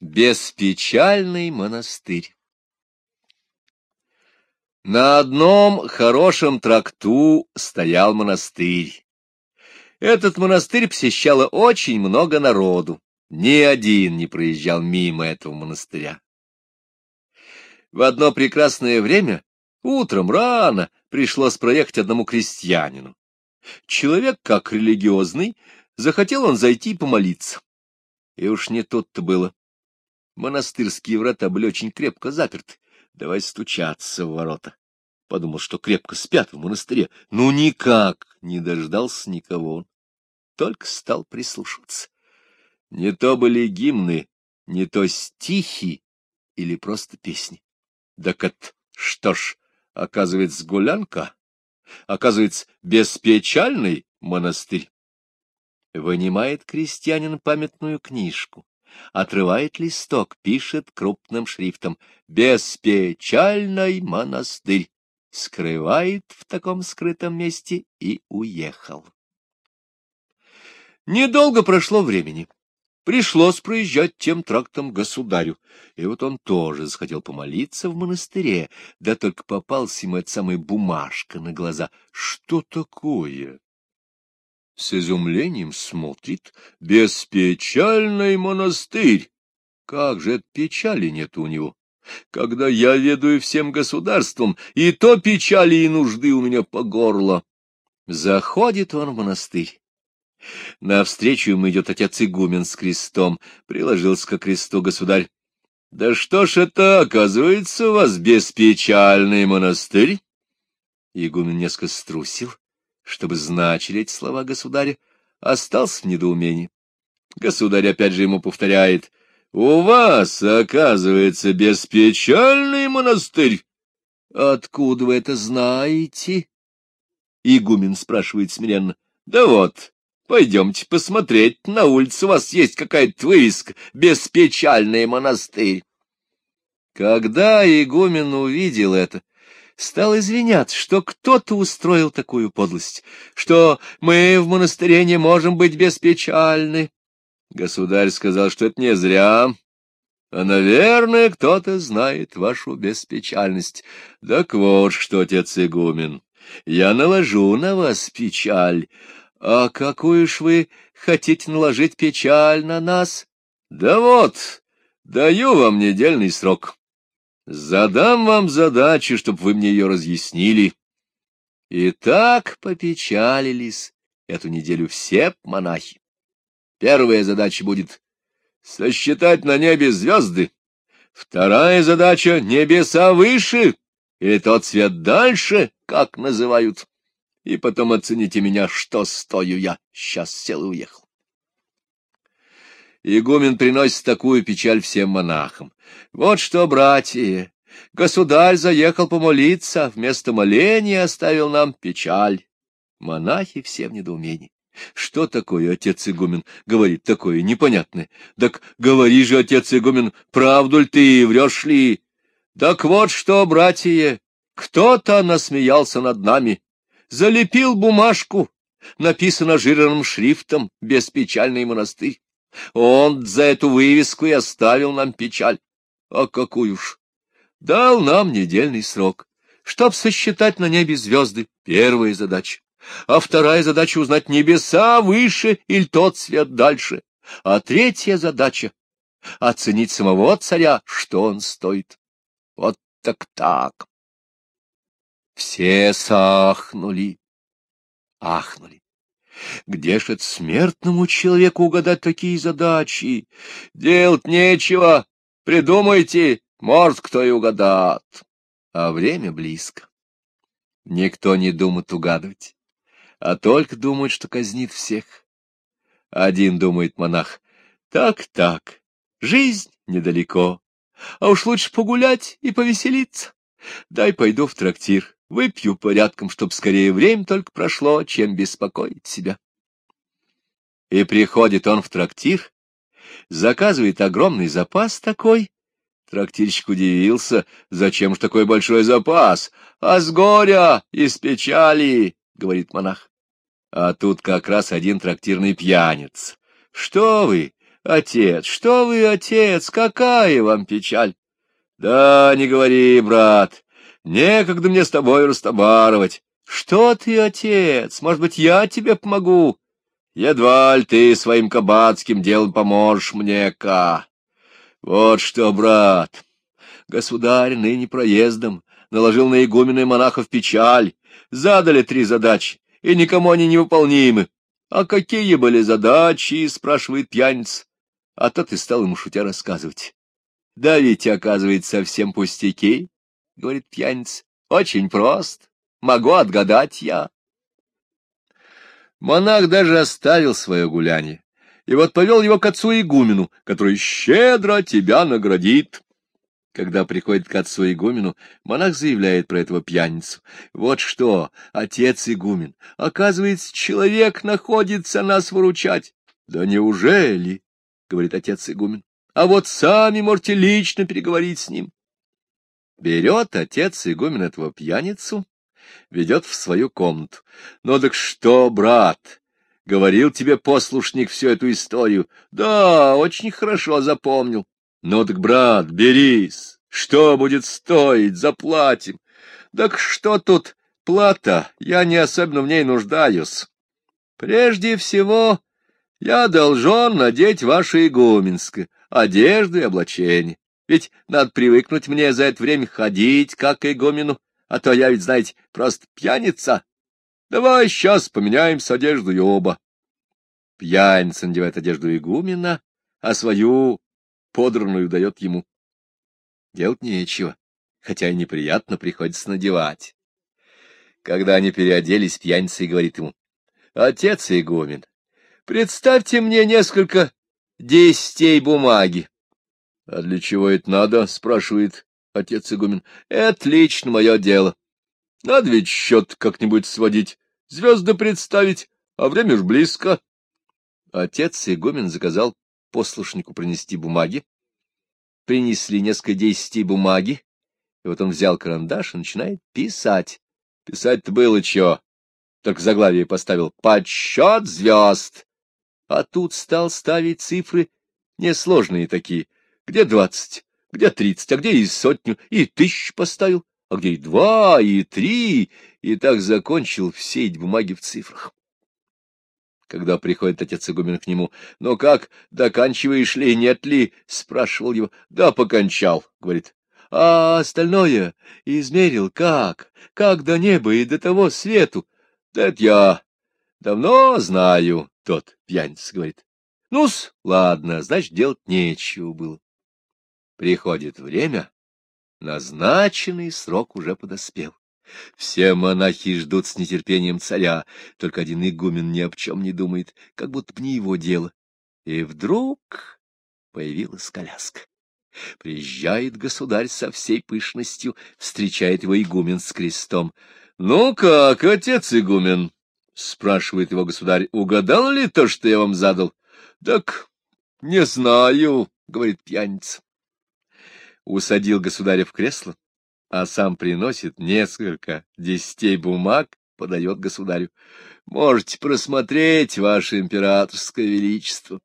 Беспечальный монастырь На одном хорошем тракту стоял монастырь. Этот монастырь посещало очень много народу. Ни один не проезжал мимо этого монастыря. В одно прекрасное время, утром рано, пришлось проехать одному крестьянину. Человек, как религиозный, захотел он зайти помолиться. И уж не тут-то было. Монастырские врата были очень крепко заперты. Давай стучаться в ворота. Подумал, что крепко спят в монастыре. Ну, никак не дождался никого. Только стал прислушиваться. Не то были гимны, не то стихи или просто песни. Да кот, что ж, оказывается, гулянка, оказывается, беспечальный монастырь. Вынимает крестьянин памятную книжку, отрывает листок, пишет крупным шрифтом «Беспечальный монастырь», скрывает в таком скрытом месте и уехал. Недолго прошло времени. Пришлось проезжать тем трактом государю, и вот он тоже захотел помолиться в монастыре, да только попался ему эта самая бумажка на глаза. Что такое? С изумлением смотрит беспечальный монастырь. Как же это печали нет у него? Когда я ведаю всем государством, и то печали и нужды у меня по горло. Заходит он в монастырь Навстречу ему идет отец игумен с крестом. Приложился к кресту государь. — Да что ж это, оказывается, у вас беспечальный монастырь? Игумен несколько струсил, чтобы значили эти слова государя, остался в недоумении. Государь опять же ему повторяет. — У вас, оказывается, беспечальный монастырь. — Откуда вы это знаете? Игумен спрашивает смиренно. — Да вот, Пойдемте посмотреть, на улице у вас есть какая-то вывеска «Беспечальный монастырь». Когда игумен увидел это, стал извиняться, что кто-то устроил такую подлость, что мы в монастыре не можем быть беспечальны. Государь сказал, что это не зря, а, наверное, кто-то знает вашу беспечальность. Так вот что, отец игумен, я наложу на вас печаль, а какую ж вы хотите наложить печаль на нас? Да вот, даю вам недельный срок. Задам вам задачу, чтобы вы мне ее разъяснили. И так попечалились эту неделю все монахи. Первая задача будет сосчитать на небе звезды. Вторая задача — небеса выше, или тот свет дальше, как называют и потом оцените меня, что стою я. Сейчас сел и уехал. Игумен приносит такую печаль всем монахам. Вот что, братья, государь заехал помолиться, вместо моления оставил нам печаль. Монахи все в недоумении. Что такое, отец игумен, говорит такое непонятное? Так говори же, отец игумен, правду ли ты, врешь ли? Так вот что, братья, кто-то насмеялся над нами, залепил бумажку, написано жирным шрифтом «Беспечальный монастырь». Он за эту вывеску и оставил нам печаль. А какую ж? Дал нам недельный срок, чтоб сосчитать на небе звезды. Первая задача. А вторая задача — узнать небеса выше или тот свет дальше. А третья задача — оценить самого царя, что он стоит. Вот так так. Все сахнули, ахнули. Где ж это смертному человеку угадать такие задачи? Делать нечего, придумайте, может, кто и угадат. А время близко. Никто не думает угадывать, а только думает, что казнит всех. Один думает монах, так-так, жизнь недалеко, а уж лучше погулять и повеселиться. Дай пойду в трактир, Выпью порядком, чтоб скорее время только прошло, чем беспокоить себя. И приходит он в трактир, заказывает огромный запас такой. Трактирщик удивился, зачем ж такой большой запас? А с горя, из печали, — говорит монах. А тут как раз один трактирный пьяниц. Что вы, Отец, что вы, отец, какая вам печаль? Да, не говори, брат, некогда мне с тобой растобарывать. Что ты, отец, может быть, я тебе помогу? Едва ли ты своим кабацким делом поможешь мне, Ка. Вот что, брат, государь ныне проездом наложил на игумена и монахов печаль, задали три задачи, и никому они невыполнимы. А какие были задачи, спрашивает пьяница. А тот и стал ему шутя рассказывать. Да ведь, оказывается, совсем пустяки, — говорит пьяница. Очень прост. Могу отгадать я. Монах даже оставил свое гуляние, и вот повел его к отцу игумену, который щедро тебя наградит. Когда приходит к отцу игумену, монах заявляет про этого пьяницу. Вот что, отец игумен, оказывается, человек находится нас выручать. Да неужели? — говорит отец игумен а вот сами можете лично переговорить с ним. Берет отец игумен этого пьяницу, ведет в свою комнату. Ну так что, брат, говорил тебе послушник всю эту историю? Да, очень хорошо запомнил. Ну так, брат, берись, что будет стоить, заплатим. Так что тут плата, я не особенно в ней нуждаюсь. Прежде всего, я должен надеть ваше игуменское, одежду и облачение. Ведь надо привыкнуть мне за это время ходить, как игумену, а то я ведь, знаете, просто пьяница. Давай сейчас поменяем с одеждой оба. Пьяница надевает одежду игумена, а свою подранную дает ему. Делать нечего, хотя и неприятно приходится надевать. Когда они переоделись, пьяница и говорит ему, — Отец игумен, представьте мне несколько десятей бумаги. — А для чего это надо? — спрашивает отец игумен. — Это лично мое дело. Надо ведь счет как-нибудь сводить, звезды представить, а время ж близко. Отец игумен заказал послушнику принести бумаги. Принесли несколько десятей бумаги, и вот он взял карандаш и начинает писать. Писать-то было что? Только заглавие поставил «Подсчет звезд» а тут стал ставить цифры несложные такие. Где двадцать, где тридцать, а где и сотню, и тысячу поставил, а где и два, и три, и так закончил все эти бумаги в цифрах. Когда приходит отец игумен к нему, «Ну как, доканчиваешь ли, нет ли?» — спрашивал его. «Да, покончал», — говорит. «А остальное измерил как? Как до неба и до того свету?» «Да это я давно знаю», тот пьяница говорит. Ну-с, ладно, значит, делать нечего было. Приходит время, назначенный срок уже подоспел. Все монахи ждут с нетерпением царя, только один игумен ни о чем не думает, как будто бы не его дело. И вдруг появилась коляска. Приезжает государь со всей пышностью, встречает его игумен с крестом. — Ну как, отец игумен? — спрашивает его государь, — угадал ли то, что я вам задал? — Так не знаю, — говорит пьяница. Усадил государя в кресло, а сам приносит несколько десятей бумаг, подает государю. — Можете просмотреть, ваше императорское величество.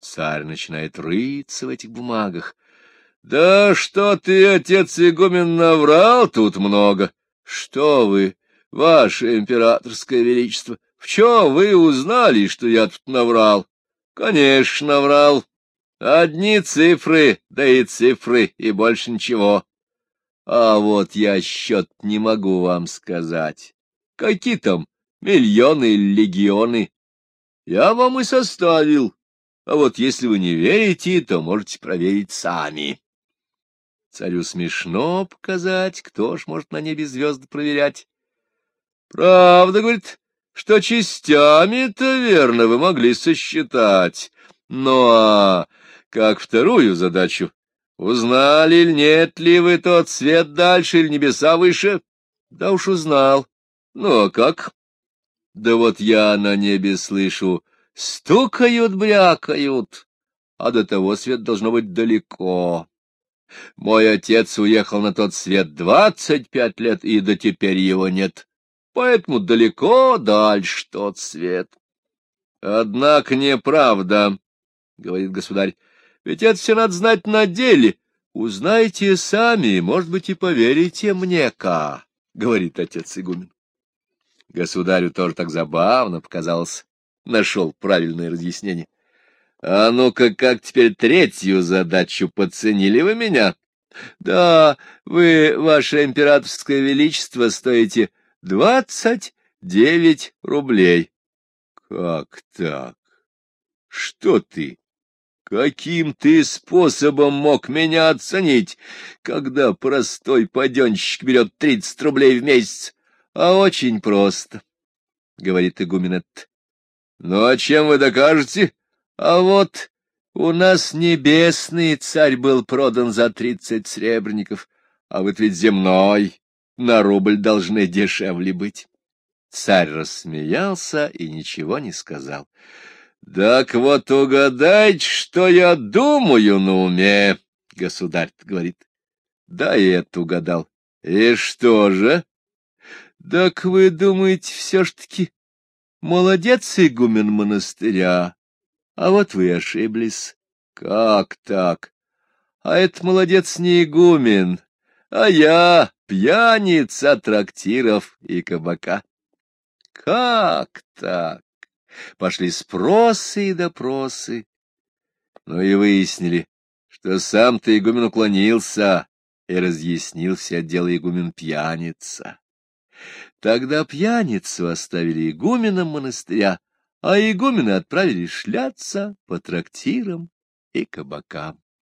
Царь начинает рыться в этих бумагах. — Да что ты, отец игумен, наврал тут много. Что вы, Ваше императорское величество, в чем вы узнали, что я тут наврал? Конечно, наврал. Одни цифры, да и цифры, и больше ничего. А вот я счет не могу вам сказать. Какие там миллионы легионы? Я вам и составил. А вот если вы не верите, то можете проверить сами. Царю смешно показать, кто ж может на небе звезды проверять. Правда, говорит, что частями-то верно вы могли сосчитать. Ну а как вторую задачу? Узнали ли нет ли вы тот свет дальше или небеса выше? Да уж узнал. Ну а как? Да вот я на небе слышу, стукают, брякают, а до того свет должно быть далеко. Мой отец уехал на тот свет двадцать пять лет, и до теперь его нет поэтому далеко дальше тот свет. Однако неправда, — говорит государь, — ведь это все надо знать на деле. Узнайте сами, может быть, и поверите мне-ка, — говорит отец игумен. Государю тоже так забавно показалось, нашел правильное разъяснение. — А ну-ка, как теперь третью задачу подценили вы меня? — Да, вы, ваше императорское величество, стоите двадцать девять рублей. — Как так? Что ты? Каким ты способом мог меня оценить, когда простой паденщик берет тридцать рублей в месяц? А очень просто, — говорит игуменет. Ну, а чем вы докажете? А вот у нас небесный царь был продан за тридцать сребреников, а вот ведь земной на рубль должны дешевле быть. Царь рассмеялся и ничего не сказал. — Так вот угадайте, что я думаю на уме, — государь говорит. — Да и это угадал. — И что же? — Так вы думаете, все ж таки, молодец игумен монастыря, а вот вы ошиблись. — Как так? А это молодец не игумен, а я пьяница трактиров и кабака. Как так? Пошли спросы и допросы. Ну и выяснили, что сам-то игумен уклонился и разъяснил все дело игумен пьяница. Тогда пьяницу оставили игуменом монастыря, а игумены отправили шляться по трактирам и кабакам.